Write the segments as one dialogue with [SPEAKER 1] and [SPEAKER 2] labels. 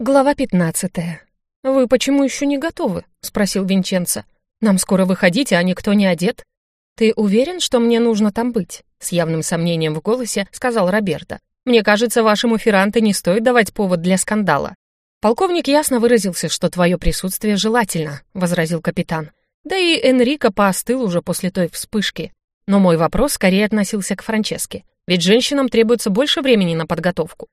[SPEAKER 1] Глава 15. «Вы почему еще не готовы?» — спросил Винченцо. «Нам скоро выходить, а никто не одет». «Ты уверен, что мне нужно там быть?» — с явным сомнением в голосе сказал Роберто. «Мне кажется, вашему Ферранте не стоит давать повод для скандала». «Полковник ясно выразился, что твое присутствие желательно», — возразил капитан. «Да и Энрико поостыл уже после той вспышки. Но мой вопрос скорее относился к Франческе. Ведь женщинам требуется больше времени на подготовку.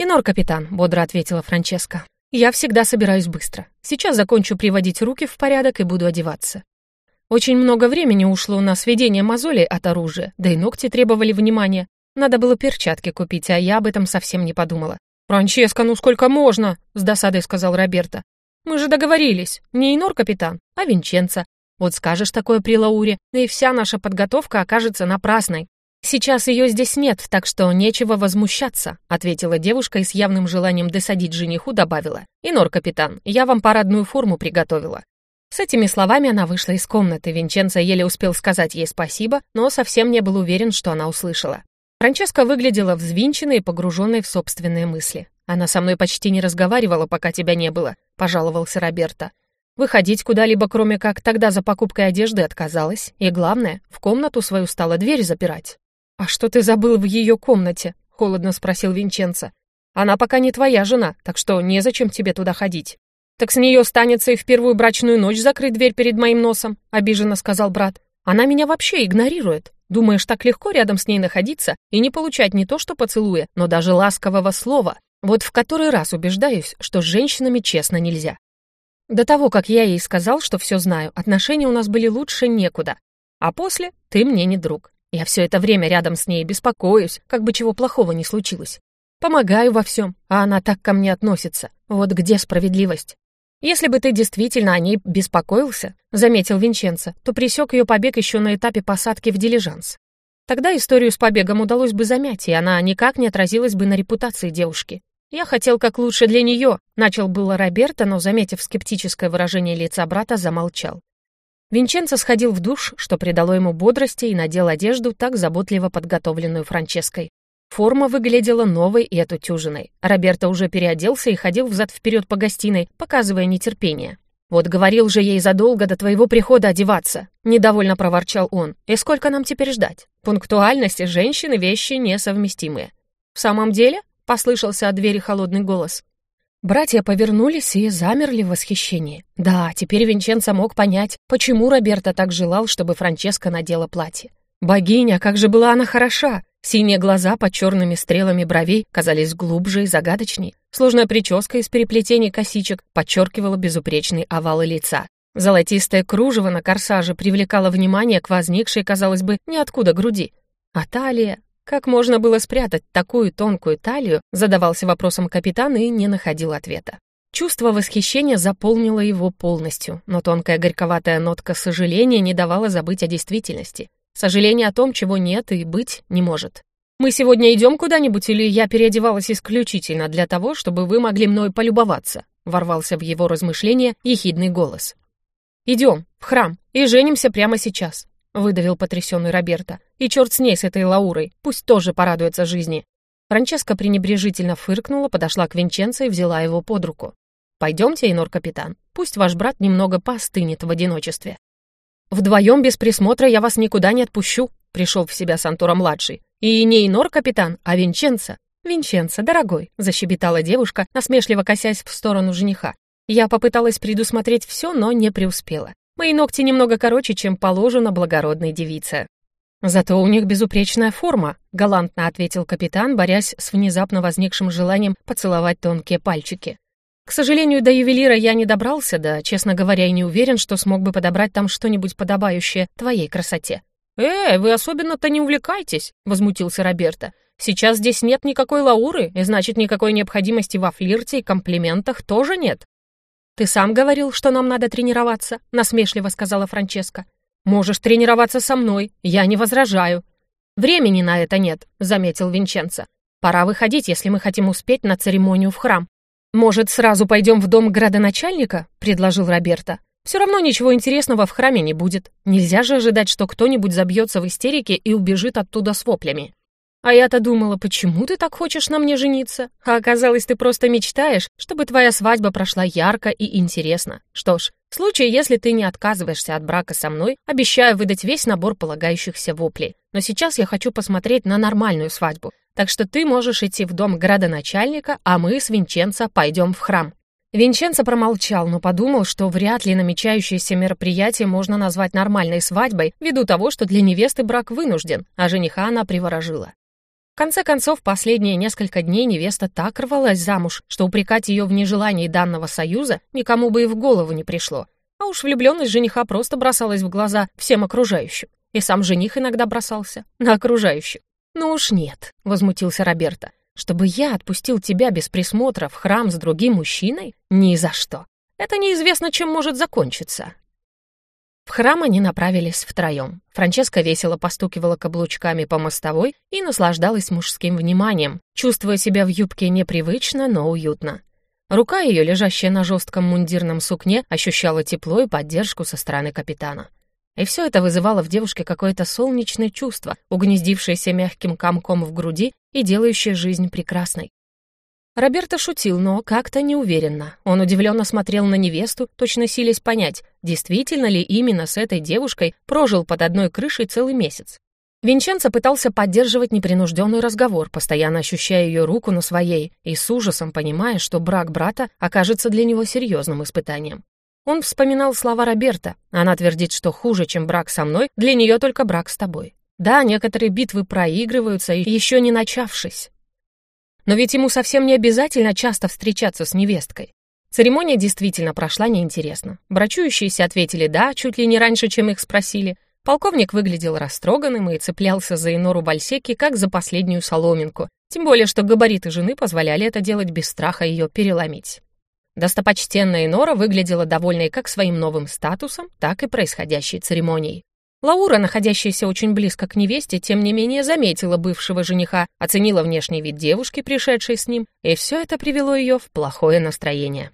[SPEAKER 1] «Инор, капитан», — бодро ответила Франческа. «Я всегда собираюсь быстро. Сейчас закончу приводить руки в порядок и буду одеваться». Очень много времени ушло на сведение мозолей от оружия, да и ногти требовали внимания. Надо было перчатки купить, а я об этом совсем не подумала. «Франческа, ну сколько можно?» — с досадой сказал Роберто. «Мы же договорились. Не Инор, капитан, а Винченца. Вот скажешь такое при Лауре, да и вся наша подготовка окажется напрасной. «Сейчас ее здесь нет, так что нечего возмущаться», ответила девушка и с явным желанием досадить жениху добавила. «Инор, капитан, я вам парадную форму приготовила». С этими словами она вышла из комнаты. Винченцо еле успел сказать ей спасибо, но совсем не был уверен, что она услышала. Франческа выглядела взвинченной и погруженной в собственные мысли. «Она со мной почти не разговаривала, пока тебя не было», — пожаловался Роберто. Выходить куда-либо, кроме как тогда за покупкой одежды, отказалась. И главное, в комнату свою стала дверь запирать. «А что ты забыл в ее комнате?» — холодно спросил Винченцо. «Она пока не твоя жена, так что незачем тебе туда ходить». «Так с нее станется и в первую брачную ночь закрыть дверь перед моим носом», — обиженно сказал брат. «Она меня вообще игнорирует. Думаешь, так легко рядом с ней находиться и не получать не то что поцелуя, но даже ласкового слова? Вот в который раз убеждаюсь, что с женщинами честно нельзя. До того, как я ей сказал, что все знаю, отношения у нас были лучше некуда. А после ты мне не друг. Я все это время рядом с ней беспокоюсь, как бы чего плохого не случилось. Помогаю во всем, а она так ко мне относится. Вот где справедливость? Если бы ты действительно о ней беспокоился, заметил Винченцо, то пресек ее побег еще на этапе посадки в дилижанс. Тогда историю с побегом удалось бы замять, и она никак не отразилась бы на репутации девушки. Я хотел как лучше для нее, начал было Роберто, но, заметив скептическое выражение лица брата, замолчал. Винченцо сходил в душ, что придало ему бодрости, и надел одежду, так заботливо подготовленную Франческой. Форма выглядела новой и отутюженной. Роберто уже переоделся и ходил взад-вперед по гостиной, показывая нетерпение. «Вот говорил же ей задолго до твоего прихода одеваться», — недовольно проворчал он. «И сколько нам теперь ждать? Пунктуальность и женщины — вещи несовместимые». «В самом деле?» — послышался от двери холодный голос. Братья повернулись и замерли в восхищении. Да, теперь Винченцо мог понять, почему Роберто так желал, чтобы Франческа надела платье. Богиня, как же была она хороша! Синие глаза под черными стрелами бровей казались глубже и загадочней. Сложная прическа из переплетений косичек подчеркивала безупречный овалы лица. Золотистое кружево на корсаже привлекало внимание к возникшей, казалось бы, ниоткуда груди. А талия, как можно было спрятать такую тонкую талию, задавался вопросом капитан и не находил ответа. Чувство восхищения заполнило его полностью, но тонкая горьковатая нотка сожаления не давала забыть о действительности. Сожаление о том, чего нет и быть не может. «Мы сегодня идем куда-нибудь, или я переодевалась исключительно для того, чтобы вы могли мной полюбоваться?» ворвался в его размышления ехидный голос. «Идем, в храм, и женимся прямо сейчас выдавил потрясенный Роберто. «И черт с ней, с этой Лаурой, пусть тоже порадуется жизни». Франческа пренебрежительно фыркнула, подошла к Винченцо и взяла его под руку. «Пойдемте, Инор-капитан, пусть ваш брат немного поостынет в одиночестве». «Вдвоем без присмотра я вас никуда не отпущу», — пришел в себя Сантора-младший. «И не Инор-капитан, а Винченцо». «Винченцо, дорогой», — защебетала девушка, насмешливо косясь в сторону жениха. Я попыталась предусмотреть все, но не преуспела. Мои ногти немного короче, чем положено благородной девице». «Зато у них безупречная форма», — галантно ответил капитан, борясь с внезапно возникшим желанием поцеловать тонкие пальчики. «К сожалению, до ювелира я не добрался, да, честно говоря, и не уверен, что смог бы подобрать там что-нибудь подобающее твоей красоте». «Эй, вы особенно-то не увлекайтесь», — возмутился Роберто. «Сейчас здесь нет никакой Лауры, и значит, никакой необходимости во флирте и комплиментах тоже нет. «Ты сам говорил, что нам надо тренироваться», — насмешливо сказала Франческа. «Можешь тренироваться со мной, я не возражаю». «Времени на это нет», — заметил Винченцо. «Пора выходить, если мы хотим успеть на церемонию в храм». «Может, сразу пойдем в дом градоначальника?» — предложил Роберто. «Все равно ничего интересного в храме не будет. Нельзя же ожидать, что кто-нибудь забьется в истерике и убежит оттуда с воплями». А я-то думала, почему ты так хочешь на мне жениться? А оказалось, ты просто мечтаешь, чтобы твоя свадьба прошла ярко и интересно. Что ж, в случае, если ты не отказываешься от брака со мной, обещаю выдать весь набор полагающихся воплей. Но сейчас я хочу посмотреть на нормальную свадьбу. Так что ты можешь идти в дом градоначальника, а мы с Винченцо пойдем в храм. Винченцо промолчал, но подумал, что вряд ли намечающееся мероприятие можно назвать нормальной свадьбой, ввиду того, что для невесты брак вынужден, а жениха она приворожила. Конце концов, последние несколько дней невеста так рвалась замуж, что упрекать ее в нежелании данного союза никому бы и в голову не пришло. А уж влюбленность жениха просто бросалась в глаза всем окружающим. И сам жених иногда бросался на окружающих. «Ну уж нет», — возмутился Роберто. Чтобы я отпустил тебя без присмотра в храм с другим мужчиной? Ни за что. Это неизвестно, чем может закончиться. В храм они направились втроем. Франческа весело постукивала каблучками по мостовой и наслаждалась мужским вниманием, чувствуя себя в юбке непривычно, но уютно. Рука ее, лежащая на жестком мундирном сукне, ощущала тепло и поддержку со стороны капитана. И все это вызывало в девушке какое-то солнечное чувство, угнездившееся мягким комком в груди и делающее жизнь прекрасной. Роберто шутил, но как-то неуверенно. Он удивленно смотрел на невесту, точно силясь понять, действительно ли именно с этой девушкой прожил под одной крышей целый месяц. Винченцо пытался поддерживать непринужденный разговор, постоянно ощущая ее руку на своей и с ужасом понимая, что брак брата окажется для него серьезным испытанием. Он вспоминал слова Роберта. Она твердит, что хуже, чем брак со мной, для нее только брак с тобой. Да, некоторые битвы проигрываются, еще не начавшись. Но ведь ему совсем не обязательно часто встречаться с невесткой. Церемония действительно прошла неинтересно. Брачующиеся ответили «да», чуть ли не раньше, чем их спросили. Полковник выглядел растроганным и цеплялся за Инору Бальсеки, как за последнюю соломинку, тем более, что габариты жены позволяли это делать без страха ее переломить. Достопочтенная Нора выглядела довольной как своим новым статусом, так и происходящей церемонией. Лаура, находящаяся очень близко к невесте, тем не менее заметила бывшего жениха, оценила внешний вид девушки, пришедшей с ним, и все это привело ее в плохое настроение.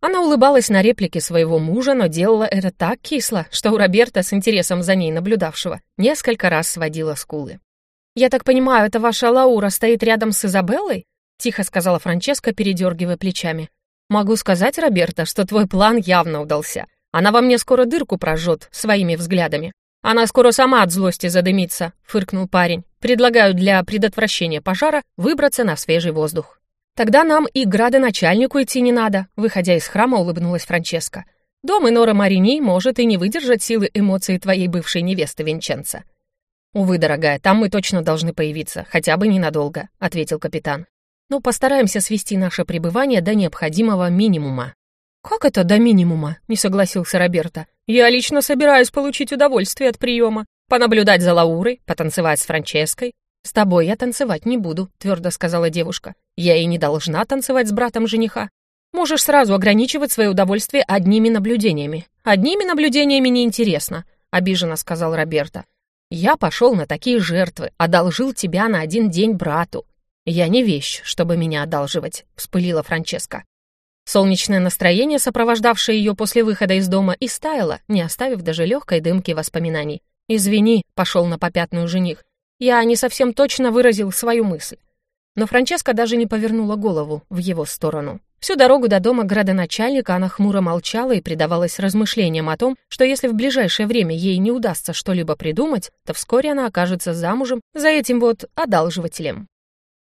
[SPEAKER 1] Она улыбалась на реплике своего мужа, но делала это так кисло, что у Роберта, с интересом за ней наблюдавшего, несколько раз сводила скулы. «Я так понимаю, это ваша Лаура стоит рядом с Изабеллой?» — тихо сказала Франческа, передергивая плечами. «Могу сказать, Роберто, что твой план явно удался. Она во мне скоро дырку прожжет своими взглядами. Она скоро сама от злости задымится», — фыркнул парень. «Предлагаю для предотвращения пожара выбраться на свежий воздух». «Тогда нам и градоначальнику идти не надо», — выходя из храма, улыбнулась Франческа. «Дом Инора Марини может и не выдержать силы эмоций твоей бывшей невесты Винченца». «Увы, дорогая, там мы точно должны появиться, хотя бы ненадолго», — ответил капитан но постараемся свести наше пребывание до необходимого минимума». «Как это до минимума?» — не согласился Роберто. «Я лично собираюсь получить удовольствие от приема, понаблюдать за Лаурой, потанцевать с Франческой». «С тобой я танцевать не буду», — твердо сказала девушка. «Я и не должна танцевать с братом жениха. Можешь сразу ограничивать свое удовольствие одними наблюдениями». «Одними наблюдениями неинтересно», — обиженно сказал Роберто. «Я пошел на такие жертвы, одолжил тебя на один день брату. «Я не вещь, чтобы меня одалживать», — вспылила Франческа. Солнечное настроение, сопровождавшее ее после выхода из дома, и стаяло, не оставив даже легкой дымки воспоминаний. «Извини», — пошел на попятную жених, — «я не совсем точно выразил свою мысль». Но Франческа даже не повернула голову в его сторону. Всю дорогу до дома градоначальника она хмуро молчала и предавалась размышлениям о том, что если в ближайшее время ей не удастся что-либо придумать, то вскоре она окажется замужем за этим вот одалживателем.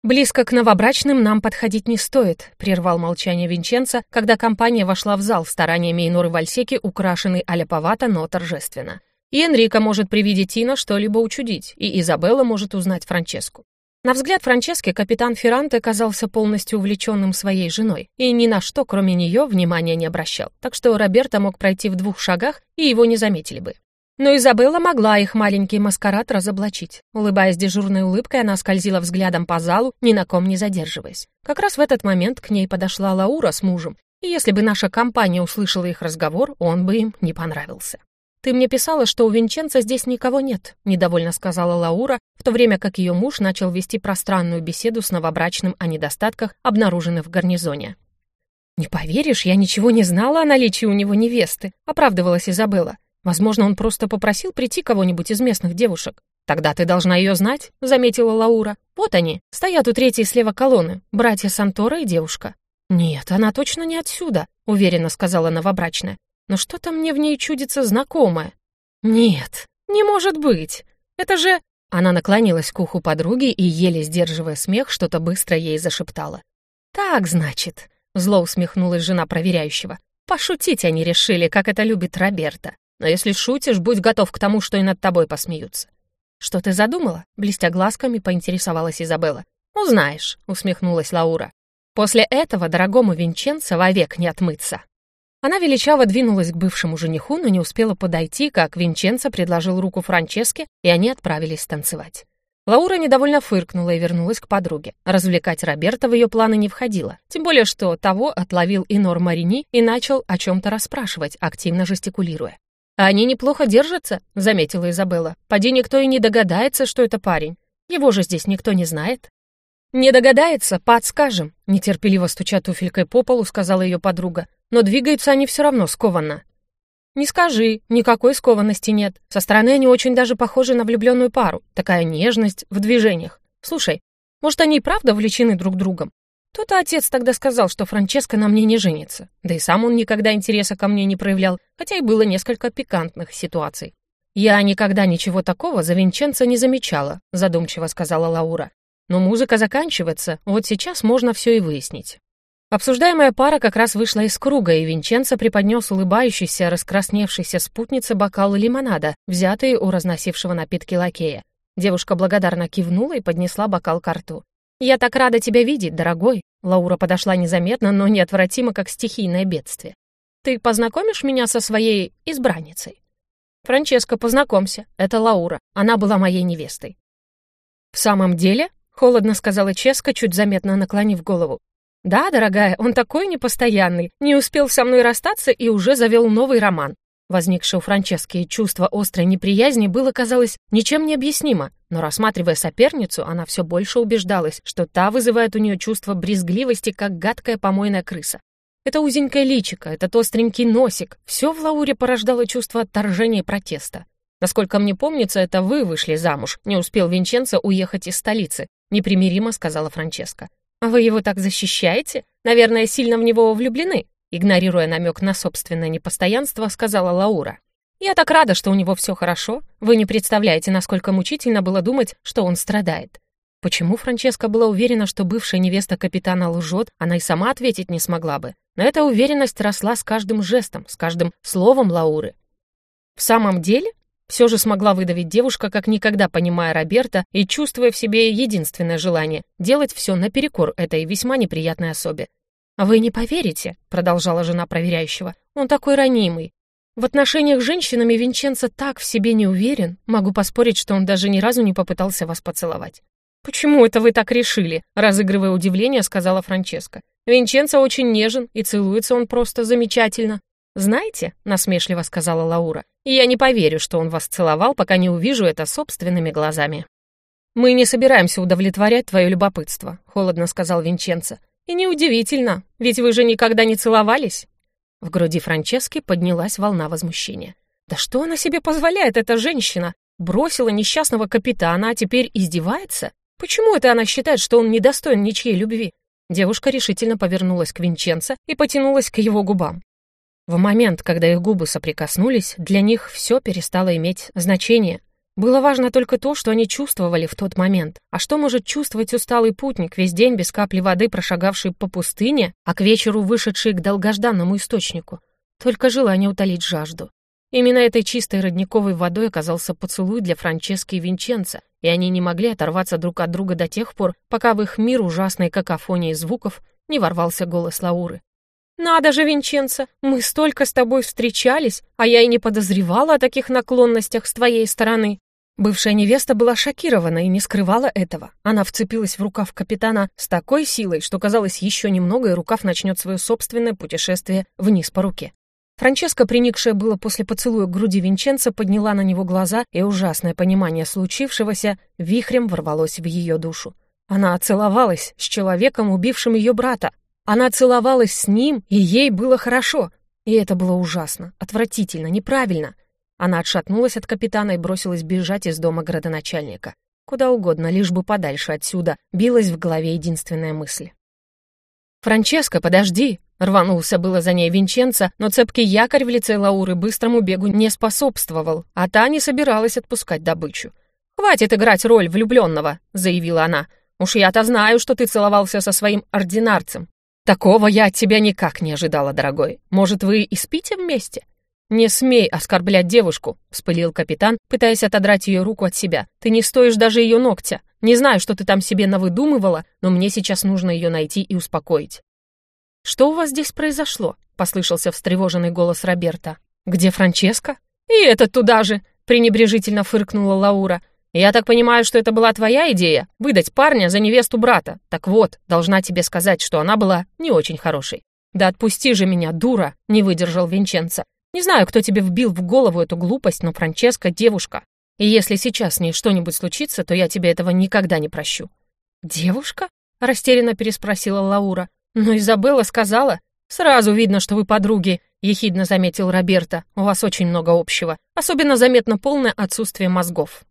[SPEAKER 1] «Близко к новобрачным нам подходить не стоит», — прервал молчание Винченца, когда компания вошла в зал стараниями Иноры Вальсеки, украшенный аляповато, но торжественно. И Энрико может при виде Тина что-либо учудить, и Изабелла может узнать Франческу. На взгляд Франчески капитан Ферранте оказался полностью увлеченным своей женой и ни на что, кроме нее, внимания не обращал, так что Роберто мог пройти в двух шагах, и его не заметили бы. Но Изабелла могла их маленький маскарад разоблачить. Улыбаясь дежурной улыбкой, она скользила взглядом по залу, ни на ком не задерживаясь. Как раз в этот момент к ней подошла Лаура с мужем, и если бы наша компания услышала их разговор, он бы им не понравился. «Ты мне писала, что у Винченца здесь никого нет», — недовольно сказала Лаура, в то время как ее муж начал вести пространную беседу с новобрачным о недостатках, обнаруженных в гарнизоне. «Не поверишь, я ничего не знала о наличии у него невесты», — оправдывалась Изабелла. Возможно, он просто попросил прийти кого-нибудь из местных девушек. «Тогда ты должна ее знать», — заметила Лаура. «Вот они, стоят у третьей слева колонны, братья Сантора и девушка». «Нет, она точно не отсюда», — уверенно сказала новобрачная. «Но что-то мне в ней чудится знакомое». «Нет, не может быть! Это же...» Она наклонилась к уху подруги и, еле сдерживая смех, что-то быстро ей зашептала. «Так, значит», — зло усмехнулась жена проверяющего. «Пошутить они решили, как это любит Роберта. Но если шутишь, будь готов к тому, что и над тобой посмеются». «Что ты задумала?» — блестя глазками, поинтересовалась Изабелла. «Узнаешь», — усмехнулась Лаура. «После этого дорогому Винченцо вовек не отмыться». Она величаво двинулась к бывшему жениху, но не успела подойти, как Винченцо предложил руку Франческе, и они отправились танцевать. Лаура недовольно фыркнула и вернулась к подруге. Развлекать Роберта в ее планы не входило, тем более что того отловил Инор Марини и начал о чем-то расспрашивать, активно жестикулируя. «Они неплохо держатся», — заметила Изабелла. «Поди никто и не догадается, что это парень. Его же здесь никто не знает». «Не догадается, подскажем», — нетерпеливо стуча туфелькой по полу, сказала ее подруга. «Но двигаются они все равно скованно». «Не скажи, никакой скованности нет. Со стороны они очень даже похожи на влюбленную пару. Такая нежность в движениях. Слушай, может, они и правда влечены друг другом? То-то отец тогда сказал, что Франческо на мне не женится. Да и сам он никогда интереса ко мне не проявлял, хотя и было несколько пикантных ситуаций. «Я никогда ничего такого за Винченцо не замечала», задумчиво сказала Лаура. Но музыка заканчивается, вот сейчас можно все и выяснить. Обсуждаемая пара как раз вышла из круга, и Винченцо преподнес улыбающейся, раскрасневшейся спутнице бокал лимонада, взятый у разносившего напитки лакея. Девушка благодарно кивнула и поднесла бокал к рту. «Я так рада тебя видеть, дорогой!» Лаура подошла незаметно, но неотвратимо, как стихийное бедствие. «Ты познакомишь меня со своей избранницей?» «Франческо, познакомься. Это Лаура. Она была моей невестой». «В самом деле?» Холодно сказала Ческа, чуть заметно наклонив голову. «Да, дорогая, он такой непостоянный, не успел со мной расстаться и уже завел новый роман». Возникшее у Франчески чувство острой неприязни было, казалось, ничем не объяснимо, но рассматривая соперницу, она все больше убеждалась, что та вызывает у нее чувство брезгливости, как гадкая помойная крыса. Это узенькое личико, этот остренький носик, все в Лауре порождало чувство отторжения и протеста. Насколько мне помнится, это вы вышли замуж, не успел Винченцо уехать из столицы, непримиримо сказала Франческа. «А вы его так защищаете? Наверное, сильно в него влюблены?» Игнорируя намек на собственное непостоянство, сказала Лаура. «Я так рада, что у него все хорошо. Вы не представляете, насколько мучительно было думать, что он страдает». Почему Франческа была уверена, что бывшая невеста капитана лжет, она и сама ответить не смогла бы. Но эта уверенность росла с каждым жестом, с каждым словом Лауры. «В самом деле?» Все же смогла выдавить девушка, как никогда понимая Роберта и чувствуя в себе единственное желание — делать все наперекор этой весьма неприятной особе. «А «Вы не поверите», — продолжала жена проверяющего, — «он такой ранимый. В отношениях с женщинами Винченцо так в себе не уверен, могу поспорить, что он даже ни разу не попытался вас поцеловать». «Почему это вы так решили?» — разыгрывая удивление, сказала Франческа. «Винченцо очень нежен, и целуется он просто замечательно». «Знаете», — насмешливо сказала Лаура, «я не поверю, что он вас целовал, пока не увижу это собственными глазами». «Мы не собираемся удовлетворять твое любопытство», — холодно сказал Винченцо. «И неудивительно, ведь вы же никогда не целовались». В груди Франчески поднялась волна возмущения. «Да что она себе позволяет, эта женщина? Бросила несчастного капитана, а теперь издевается? Почему это она считает, что он недостоин ничьей любви?» Девушка решительно повернулась к Винченцо и потянулась к его губам. В момент, когда их губы соприкоснулись, для них все перестало иметь значение. Было важно только то, что они чувствовали в тот момент. А что может чувствовать усталый путник, весь день без капли воды прошагавший по пустыне, а к вечеру вышедший к долгожданному источнику? Только желание утолить жажду. Именно этой чистой родниковой водой оказался поцелуй для Франчески и Винченца, и они не могли оторваться друг от друга до тех пор, пока в их мир ужасной какофонии звуков не ворвался голос Лауры. «Надо же, Винченцо, мы столько с тобой встречались, а я и не подозревала о таких наклонностях с твоей стороны». Бывшая невеста была шокирована и не скрывала этого. Она вцепилась в рукав капитана с такой силой, что казалось еще немного, и рукав начнет свое собственное путешествие вниз по руке. Франческа, приникшая было после поцелуя к груди Винченца, подняла на него глаза, и ужасное понимание случившегося вихрем ворвалось в ее душу. Она целовалась с человеком, убившим ее брата, она целовалась с ним, и ей было хорошо. И это было ужасно, отвратительно, неправильно. Она отшатнулась от капитана и бросилась бежать из дома градоначальника. Куда угодно, лишь бы подальше отсюда, билась в голове единственная мысль. «Франческо, подожди!» Рванулся было за ней Винченцо, но цепкий якорь в лице Лауры быстрому бегу не способствовал, а та не собиралась отпускать добычу. «Хватит играть роль влюбленного», — заявила она. «Уж я-то знаю, что ты целовался со своим ординарцем. Такого я от тебя никак не ожидала, дорогой. Может, вы и спите вместе?» «Не смей оскорблять девушку», — вспылил капитан, пытаясь отодрать ее руку от себя. «Ты не стоишь даже ее ногтя. Не знаю, что ты там себе навыдумывала, но мне сейчас нужно ее найти и успокоить». «Что у вас здесь произошло?» — послышался встревоженный голос Роберта. «Где Франческа?» «И этот туда же!» — пренебрежительно фыркнула Лаура. «Я так понимаю, что это была твоя идея — выдать парня за невесту брата. Так вот, должна тебе сказать, что она была не очень хорошей». «Да отпусти же меня, дура!» — не выдержал Винченцо. Не знаю, кто тебе вбил в голову эту глупость, но Франческа — девушка. И если сейчас с ней что-нибудь случится, то я тебе этого никогда не прощу». «Девушка?» — растерянно переспросила Лаура. «Но Изабелла сказала...» «Сразу видно, что вы подруги», — ехидно заметил Роберто. «У вас очень много общего. Особенно заметно полное отсутствие мозгов».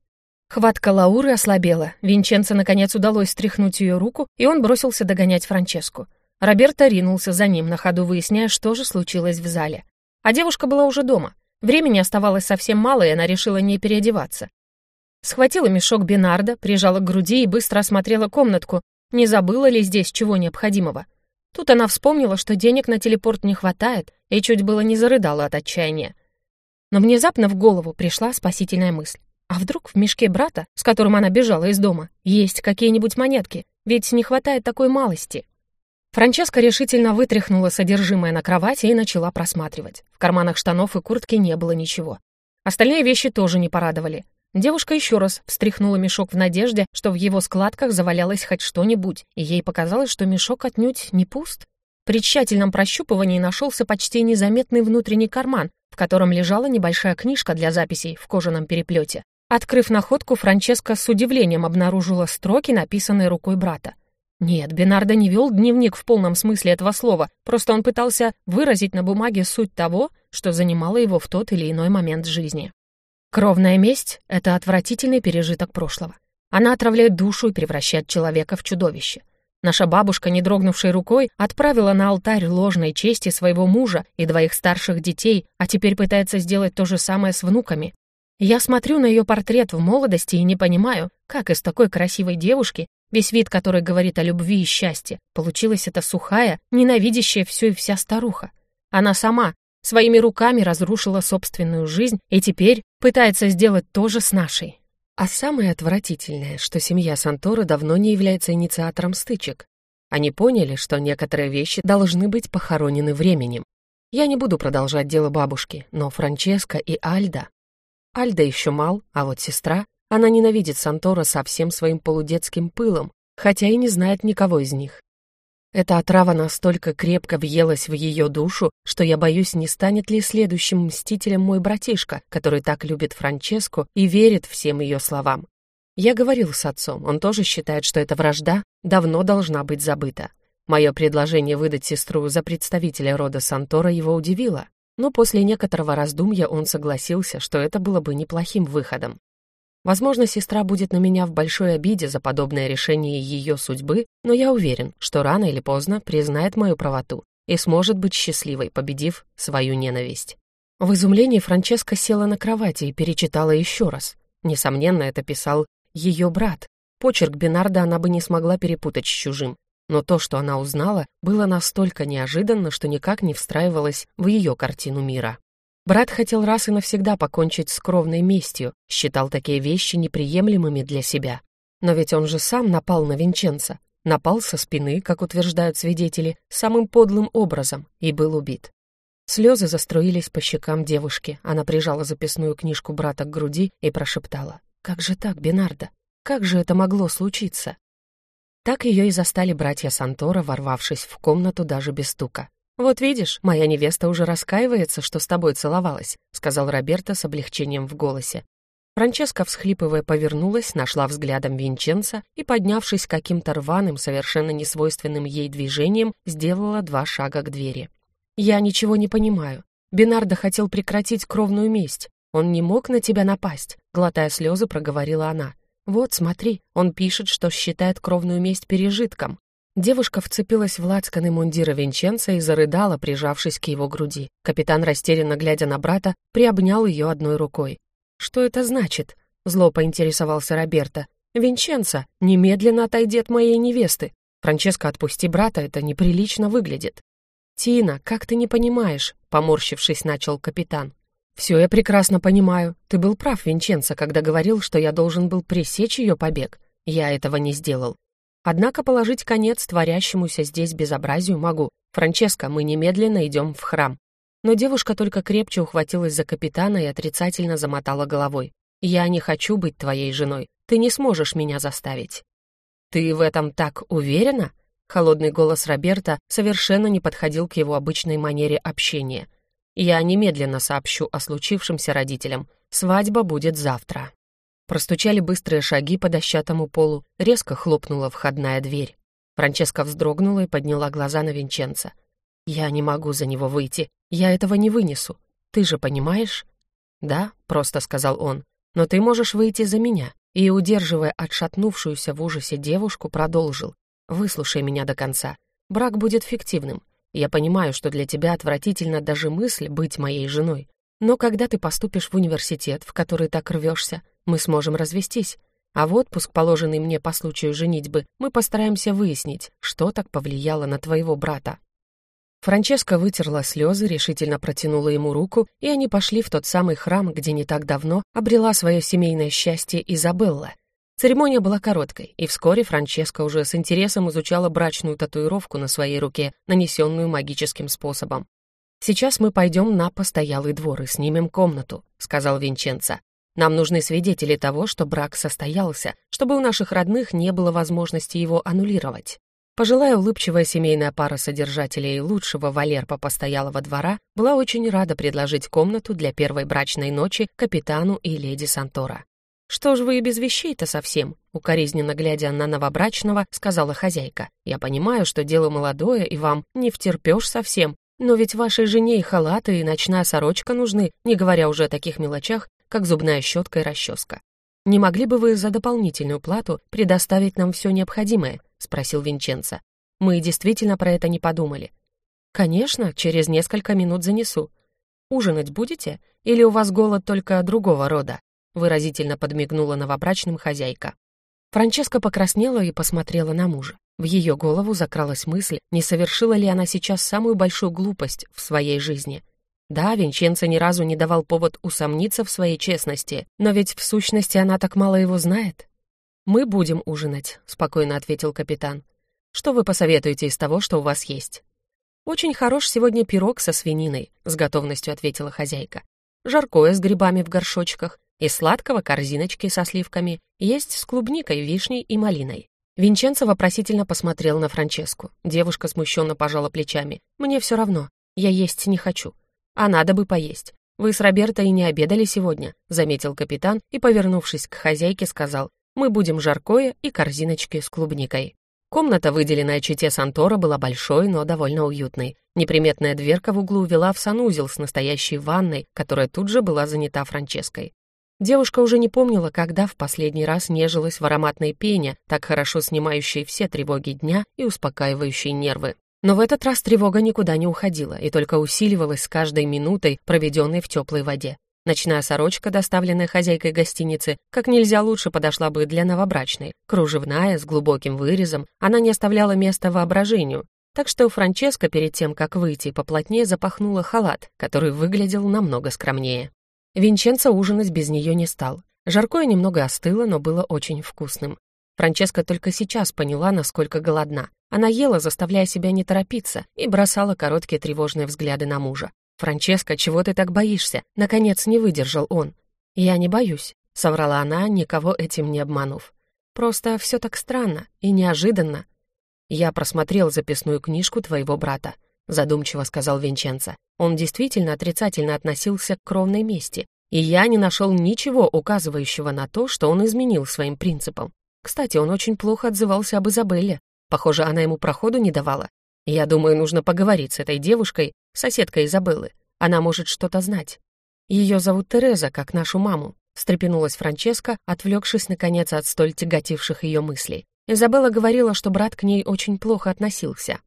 [SPEAKER 1] Хватка Лауры ослабела. Винченцо наконец удалось стряхнуть ее руку, и он бросился догонять Франческу. Роберто ринулся за ним, на ходу выясняя, что же случилось в зале. А девушка была уже дома. Времени оставалось совсем мало, и она решила не переодеваться. Схватила мешок Бинарда, прижала к груди и быстро осмотрела комнатку, не забыла ли здесь чего необходимого. Тут она вспомнила, что денег на телепорт не хватает, и чуть было не зарыдала от отчаяния. Но внезапно в голову пришла спасительная мысль. А вдруг в мешке брата, с которым она бежала из дома, есть какие-нибудь монетки? Ведь не хватает такой малости. Франческа решительно вытряхнула содержимое на кровати и начала просматривать. В карманах штанов и куртки не было ничего. Остальные вещи тоже не порадовали. Девушка еще раз встряхнула мешок в надежде, что в его складках завалялось хоть что-нибудь, и ей показалось, что мешок отнюдь не пуст. При тщательном прощупывании нашелся почти незаметный внутренний карман, в котором лежала небольшая книжка для записей в кожаном переплете. Открыв находку, Франческа с удивлением обнаружила строки, написанные рукой брата. Нет, Бенардо не вел дневник в полном смысле этого слова, просто он пытался выразить на бумаге суть того, что занимало его в тот или иной момент жизни. Кровная месть — это отвратительный пережиток прошлого. Она отравляет душу и превращает человека в чудовище. Наша бабушка, не дрогнувшей рукой, отправила на алтарь ложной чести своего мужа и двоих старших детей, а теперь пытается сделать то же самое с внуками. Я смотрю на ее портрет в молодости и не понимаю, как из такой красивой девушки Весь вид, который говорит о любви и счастье. Получилась эта сухая, ненавидящая все и вся старуха. Она сама своими руками разрушила собственную жизнь и теперь пытается сделать то же с нашей. А самое отвратительное, что семья Сантора давно не является инициатором стычек. Они поняли, что некоторые вещи должны быть похоронены временем. Я не буду продолжать дело бабушки, но Франческа и Альда... Альда еще мал, а вот сестра она ненавидит Сантора со всем своим полудетским пылом, хотя и не знает никого из них. Эта отрава настолько крепко въелась в ее душу, что я боюсь, не станет ли следующим мстителем мой братишка, который так любит Франческу и верит всем ее словам. Я говорил с отцом, он тоже считает, что эта вражда давно должна быть забыта. Мое предложение выдать сестру за представителя рода Сантора его удивило, но после некоторого раздумья он согласился, что это было бы неплохим выходом. Возможно, сестра будет на меня в большой обиде за подобное решение ее судьбы, но я уверен, что рано или поздно признает мою правоту и сможет быть счастливой, победив свою ненависть. В изумлении Франческа села на кровати и перечитала еще раз. Несомненно, это писал ее брат. Почерк Бинарда она бы не смогла перепутать с чужим. Но то, что она узнала, было настолько неожиданно, что никак не встраивалось в ее картину мира. Брат хотел раз и навсегда покончить с кровной местью, считал такие вещи неприемлемыми для себя. Но ведь он же сам напал на Винченца, напал со спины, как утверждают свидетели, самым подлым образом и был убит. Слезы заструились по щекам девушки. Она прижала записную книжку брата к груди и прошептала. «Как же так, Бинардо? Как же это могло случиться?» Так ее и застали братья Сантора, ворвавшись в комнату даже без стука. «Вот видишь, моя невеста уже раскаивается, что с тобой целовалась», сказал Роберто с облегчением в голосе. Франческа, всхлипывая, повернулась, нашла взглядом Винченца и, поднявшись каким-то рваным, совершенно несвойственным ей движением, сделала два шага к двери. «Я ничего не понимаю. Бинардо хотел прекратить кровную месть. Он не мог на тебя напасть», — глотая слезы, проговорила она. «Вот, смотри, он пишет, что считает кровную месть пережитком». Девушка вцепилась в лацканы мундира Винченца и зарыдала, прижавшись к его груди. Капитан, растерянно глядя на брата, приобнял ее одной рукой. «Что это значит?» — зло поинтересовался Роберто. «Винченцо, немедленно отойди от моей невесты. Франческо, отпусти брата, это неприлично выглядит». «Тина, как ты не понимаешь?» — поморщившись, начал капитан. «Все я прекрасно понимаю. Ты был прав, Винченцо, когда говорил, что я должен был пресечь ее побег. Я этого не сделал. Однако положить конец творящемуся здесь безобразию могу. Франческо, мы немедленно идем в храм». Но девушка только крепче ухватилась за капитана и отрицательно замотала головой. «Я не хочу быть твоей женой. Ты не сможешь меня заставить». «Ты в этом так уверена?» Холодный голос Роберта совершенно не подходил к его обычной манере общения. «Я немедленно сообщу о случившемся родителям. Свадьба будет завтра». Простучали быстрые шаги по дощатому полу, резко хлопнула входная дверь. Франческа вздрогнула и подняла глаза на Винченца. «Я не могу за него выйти. Я этого не вынесу. Ты же понимаешь?» «Да», — просто сказал он. «Но ты можешь выйти за меня». И, удерживая отшатнувшуюся в ужасе девушку, продолжил. Выслушай меня до конца. Брак будет фиктивным. Я понимаю, что для тебя отвратительно даже мысль быть моей женой. Но когда ты поступишь в университет, в который так рвешься, мы сможем развестись. А в отпуск, положенный мне по случаю женитьбы, мы постараемся выяснить, что так повлияло на твоего брата». Франческа вытерла слезы, решительно протянула ему руку, и они пошли в тот самый храм, где не так давно обрела свое семейное счастье Изабелла. Церемония была короткой, и вскоре Франческа уже с интересом изучала брачную татуировку на своей руке, нанесенную магическим способом. «Сейчас мы пойдем на постоялый двор и снимем комнату», — сказал Винченцо. «Нам нужны свидетели того, что брак состоялся, чтобы у наших родных не было возможности его аннулировать». Пожилая улыбчивая семейная пара содержателей лучшего валерпа постоялого двора была очень рада предложить комнату для первой брачной ночи капитану и леди Сантора. «Что ж вы и без вещей-то совсем?» Укоризненно глядя на новобрачного, сказала хозяйка. «Я понимаю, что дело молодое, и вам не втерпешь совсем, но ведь вашей жене и халаты, и ночная сорочка нужны, не говоря уже о таких мелочах, как зубная щетка и расческа. Не могли бы вы за дополнительную плату предоставить нам все необходимое?» — спросил Винченцо. «Мы действительно про это не подумали». «Конечно, через несколько минут занесу. Ужинать будете? Или у вас голод только другого рода?» Выразительно подмигнула новобрачным хозяйка. Франческа покраснела и посмотрела на мужа. В ее голову закралась мысль, не совершила ли она сейчас самую большую глупость в своей жизни. Да, Винченцо ни разу не давал повод усомниться в своей честности, но ведь в сущности она так мало его знает. «Мы будем ужинать», — спокойно ответил капитан. «Что вы посоветуете из того, что у вас есть?» «Очень хорош сегодня пирог со свининой», — с готовностью ответила хозяйка. «Жаркое с грибами в горшочках, из сладкого корзиночки со сливками, есть с клубникой, вишней и малиной. Винченцо вопросительно посмотрел на Франческу. Девушка смущенно пожала плечами. «Мне все равно. Я есть не хочу. А надо бы поесть. Вы с Роберто и не обедали сегодня», — заметил капитан и, повернувшись к хозяйке, сказал. «Мы будем жаркое и корзиночки с клубникой». Комната, выделенная чете Сантора, была большой, но довольно уютной. Неприметная дверка в углу вела в санузел с настоящей ванной, которая тут же была занята Франческой. Девушка уже не помнила, когда в последний раз нежилась в ароматной пене, так хорошо снимающей все тревоги дня и успокаивающей нервы. Но в этот раз тревога никуда не уходила и только усиливалась с каждой минутой, проведенной в теплой воде. Ночная сорочка, доставленная хозяйкой гостиницы, как нельзя лучше подошла бы для новобрачной. Кружевная, с глубоким вырезом, она не оставляла места воображению. Так что Франческа перед тем, как выйти, поплотнее запахнула халат, который выглядел намного скромнее. Винченцо ужинать без нее не стал. Жаркое немного остыло, но было очень вкусным. Франческа только сейчас поняла, насколько голодна. Она ела, заставляя себя не торопиться, и бросала короткие тревожные взгляды на мужа. «Франческа, чего ты так боишься?» Наконец не выдержал он. «Я не боюсь», — соврала она, никого этим не обманув. «Просто все так странно и неожиданно. Я просмотрел записную книжку твоего брата задумчиво сказал Винченцо. Он действительно отрицательно относился к кровной мести, и я не нашел ничего указывающего на то, что он изменил своим принципам. Кстати, он очень плохо отзывался об Изабелле. Похоже, она ему проходу не давала. Я думаю, нужно поговорить с этой девушкой, соседкой Изабеллы. Она может что-то знать. Ее зовут Тереза, как нашу маму», — встрепенулась Франческа, отвлекшись, наконец, от столь тяготивших ее мыслей. Изабелла говорила, что брат к ней очень плохо относился.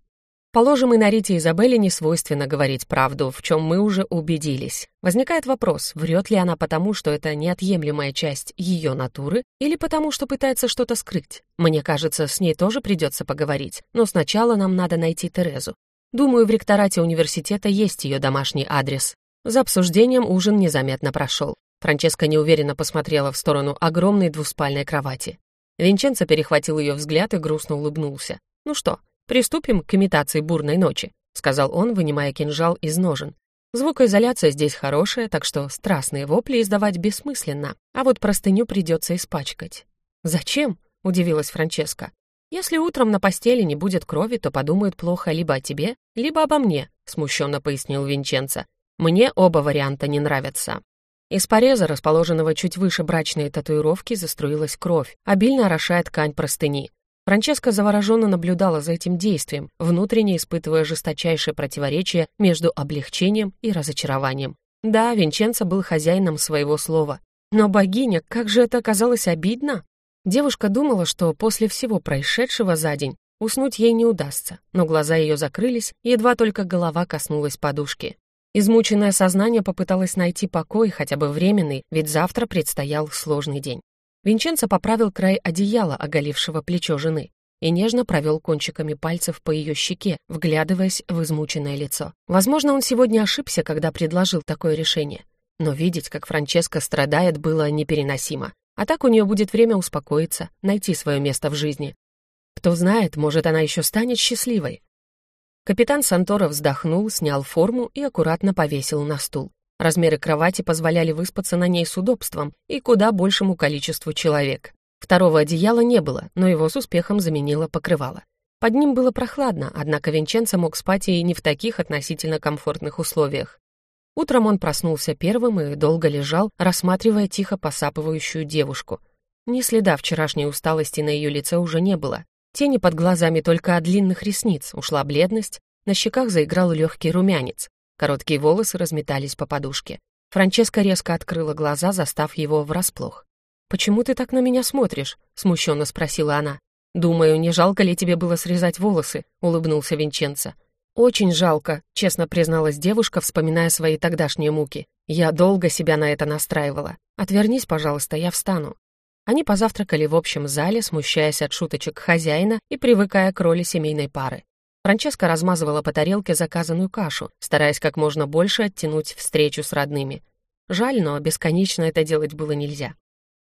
[SPEAKER 1] Положим, и на Рите Изабелле не свойственно говорить правду, в чем мы уже убедились. Возникает вопрос, врет ли она потому, что это неотъемлемая часть ее натуры, или потому, что пытается что-то скрыть. Мне кажется, с ней тоже придется поговорить, но сначала нам надо найти Терезу. Думаю, в ректорате университета есть ее домашний адрес. За обсуждением ужин незаметно прошел. Франческа неуверенно посмотрела в сторону огромной двуспальной кровати. Винченцо перехватил ее взгляд и грустно улыбнулся. «Ну что, приступим к имитации бурной ночи», — сказал он, вынимая кинжал из ножен. «Звукоизоляция здесь хорошая, так что страстные вопли издавать бессмысленно, а вот простыню придется испачкать». «Зачем?» — удивилась Франческа. «Если утром на постели не будет крови, то подумают плохо либо о тебе, либо обо мне», — смущенно пояснил Винченцо. Мне оба варианта не нравятся. Из пореза, расположенного чуть выше брачной татуировки, заструилась кровь, обильно орошая ткань простыни. Франческа завороженно наблюдала за этим действием, внутренне испытывая жесточайшее противоречие между облегчением и разочарованием. Да, Винченцо был хозяином своего слова. Но богиня, как же это оказалось обидно! Девушка думала, что после всего происшедшего за день уснуть ей не удастся, но глаза ее закрылись, едва только голова коснулась подушки. Измученное сознание попыталось найти покой, хотя бы временный, ведь завтра предстоял сложный день. Винченцо поправил край одеяла, оголившего плечо жены, и нежно провел кончиками пальцев по ее щеке, вглядываясь в измученное лицо. Возможно, он сегодня ошибся, когда предложил такое решение. Но видеть, как Франческа страдает, было непереносимо. А так у нее будет время успокоиться, найти свое место в жизни. Кто знает, может, она еще станет счастливой. Капитан Санторов вздохнул, снял форму и аккуратно повесил на стул. Размеры кровати позволяли выспаться на ней с удобством и куда большему количеству человек. Второго одеяла не было, но его с успехом заменило покрывало. Под ним было прохладно, однако Винченцо мог спать и не в таких относительно комфортных условиях. Утром он проснулся первым и долго лежал, рассматривая тихо посапывающую девушку. Ни следа вчерашней усталости на ее лице уже не было. Тени под глазами только от длинных ресниц, ушла бледность, на щеках заиграл легкий румянец, короткие волосы разметались по подушке. Франческа резко открыла глаза, застав его врасплох. «Почему ты так на меня смотришь?» — смущенно спросила она. «Думаю, не жалко ли тебе было срезать волосы?» — улыбнулся Винченцо. «Очень жалко», — честно призналась девушка, вспоминая свои тогдашние муки. «Я долго себя на это настраивала. Отвернись, пожалуйста, я встану». Они позавтракали в общем зале, смущаясь от шуточек хозяина и привыкая к роли семейной пары. Франческа размазывала по тарелке заказанную кашу, стараясь как можно больше оттянуть встречу с родными. Жаль, но бесконечно это делать было нельзя.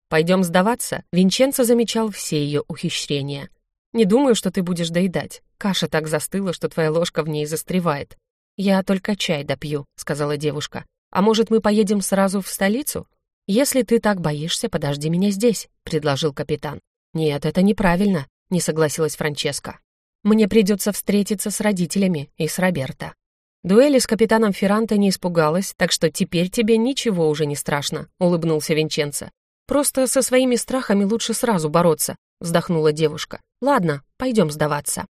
[SPEAKER 1] «Пойдем сдаваться?» Винченцо замечал все ее ухищрения. «Не думаю, что ты будешь доедать. Каша так застыла, что твоя ложка в ней застревает». «Я только чай допью», — сказала девушка. «А может, мы поедем сразу в столицу? «Если ты так боишься, подожди меня здесь», — предложил капитан. «Нет, это неправильно», — не согласилась Франческа. «Мне придется встретиться с родителями и с Роберто». Дуэли с капитаном Ферранте не испугалась, так что теперь тебе ничего уже не страшно», — улыбнулся Винченцо. «Просто со своими страхами лучше сразу бороться», — вздохнула девушка. «Ладно, пойдем сдаваться».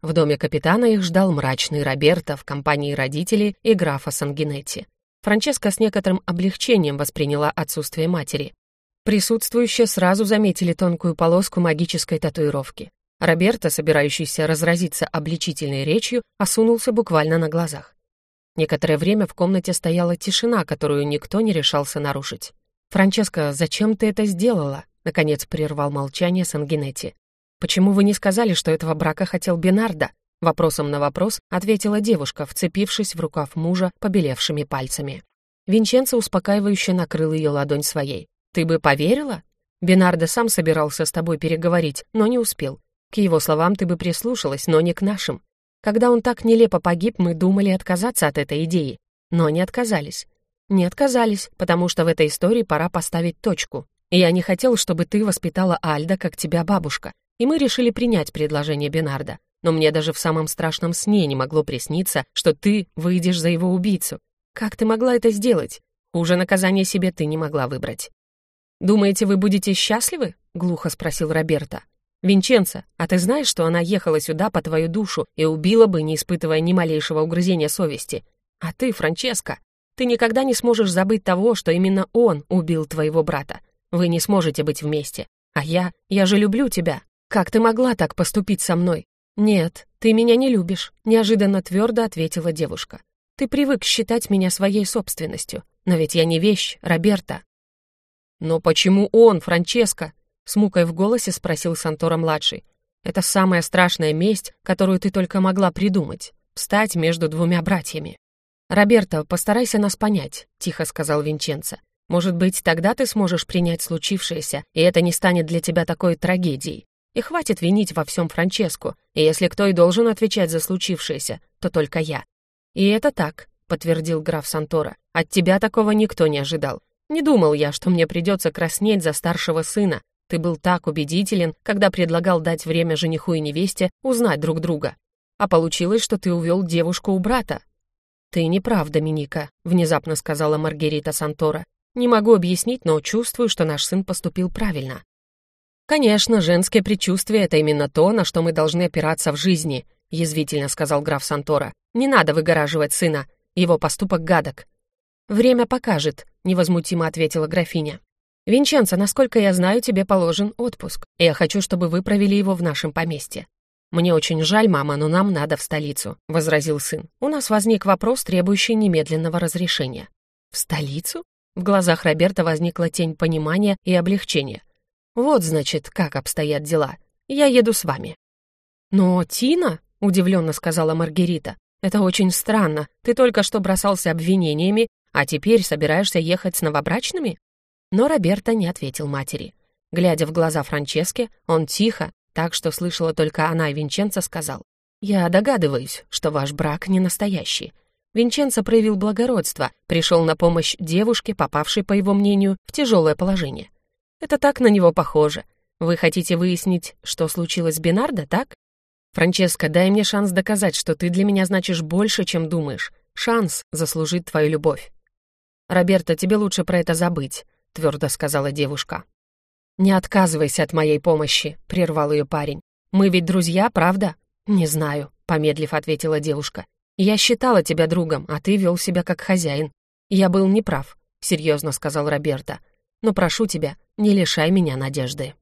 [SPEAKER 1] В доме капитана их ждал мрачный Роберто в компании родителей и графа Сангинетти. Франческа с некоторым облегчением восприняла отсутствие матери. Присутствующие сразу заметили тонкую полоску магической татуировки. Роберто, собирающийся разразиться обличительной речью, осунулся буквально на глазах. Некоторое время в комнате стояла тишина, которую никто не решался нарушить. «Франческа, зачем ты это сделала?» — наконец прервал молчание Сангинетти. «Почему вы не сказали, что этого брака хотел Бинарда?» Вопросом на вопрос ответила девушка, вцепившись в рукав мужа побелевшими пальцами. Винченцо успокаивающе накрыл ее ладонь своей. «Ты бы поверила? Бинардо сам собирался с тобой переговорить, но не успел. К его словам ты бы прислушалась, но не к нашим. Когда он так нелепо погиб, мы думали отказаться от этой идеи. Но не отказались. Не отказались, потому что в этой истории пора поставить точку. Я не хотел, чтобы ты воспитала Альда, как тебя бабушка. И мы решили принять предложение Бинарда но мне даже в самом страшном сне не могло присниться, что ты выйдешь за его убийцу. Как ты могла это сделать? Хуже наказания себе ты не могла выбрать. «Думаете, вы будете счастливы?» — глухо спросил Роберта. «Винченцо, а ты знаешь, что она ехала сюда по твою душу и убила бы, не испытывая ни малейшего угрызения совести? А ты, Франческо, Ты никогда не сможешь забыть того, что именно он убил твоего брата. Вы не сможете быть вместе. А я, я же люблю тебя. Как ты могла так поступить со мной? Нет, ты меня не любишь, неожиданно твердо ответила девушка. Ты привык считать меня своей собственностью, но ведь я не вещь, Роберта. Но почему он, Франческо? С мукой в голосе спросил Сантора-младший. Это самая страшная месть, которую ты только могла придумать. Встать между двумя братьями. «Роберто, постарайся нас понять», — тихо сказал Винченцо. «Может быть, тогда ты сможешь принять случившееся, и это не станет для тебя такой трагедией. И хватит винить во всем Франческу, и если кто и должен отвечать за случившееся, то только я». «И это так», — подтвердил граф Сантора. «От тебя такого никто не ожидал. Не думал я, что мне придется краснеть за старшего сына. Ты был так убедителен, когда предлагал дать время жениху и невесте узнать друг друга. А получилось, что ты увел девушку у брата. «Ты не прав, Доминика», — внезапно сказала Маргарита Сантора. «Не могу объяснить, но чувствую, что наш сын поступил правильно». «Конечно, женское предчувствие — это именно то, на что мы должны опираться в жизни», — язвительно сказал граф Сантора. «Не надо выгораживать сына. Его поступок гадок». «Время покажет», — невозмутимо ответила графиня. «Винченцо, насколько я знаю, тебе положен отпуск. Я хочу, чтобы вы провели его в нашем поместье. «Мне очень жаль, мама, но нам надо в столицу», — возразил сын. «У нас возник вопрос, требующий немедленного разрешения». «В столицу?» В глазах Роберта возникла тень понимания и облегчения. «Вот, значит, как обстоят дела. Я еду с вами». «Но Тина?» — удивленно сказала Маргарита. «Это очень странно. Ты только что бросался обвинениями, а теперь собираешься ехать с новобрачными?» Но Роберта не ответил матери. Глядя в глаза Франческе, он тихо, так что слышала только она, и Винченцо сказал. «Я догадываюсь, что ваш брак не настоящий». Винченцо проявил благородство, пришел на помощь девушке, попавшей, по его мнению, в тяжелое положение. Это так на него похоже. Вы хотите выяснить, что случилось с Бинардо, так? Франческо, дай мне шанс доказать, что ты для меня значишь больше, чем думаешь. Шанс заслужить твою любовь. Роберто, тебе лучше про это забыть, твердо сказала девушка. «Не отказывайся от моей помощи», — прервал ее парень. «Мы ведь друзья, правда?» «Не знаю», — помедлив ответила девушка. «Я считала тебя другом, а ты вел себя как хозяин. Я был неправ», — серьезно сказал Роберто. «Но прошу тебя, не лишай меня надежды».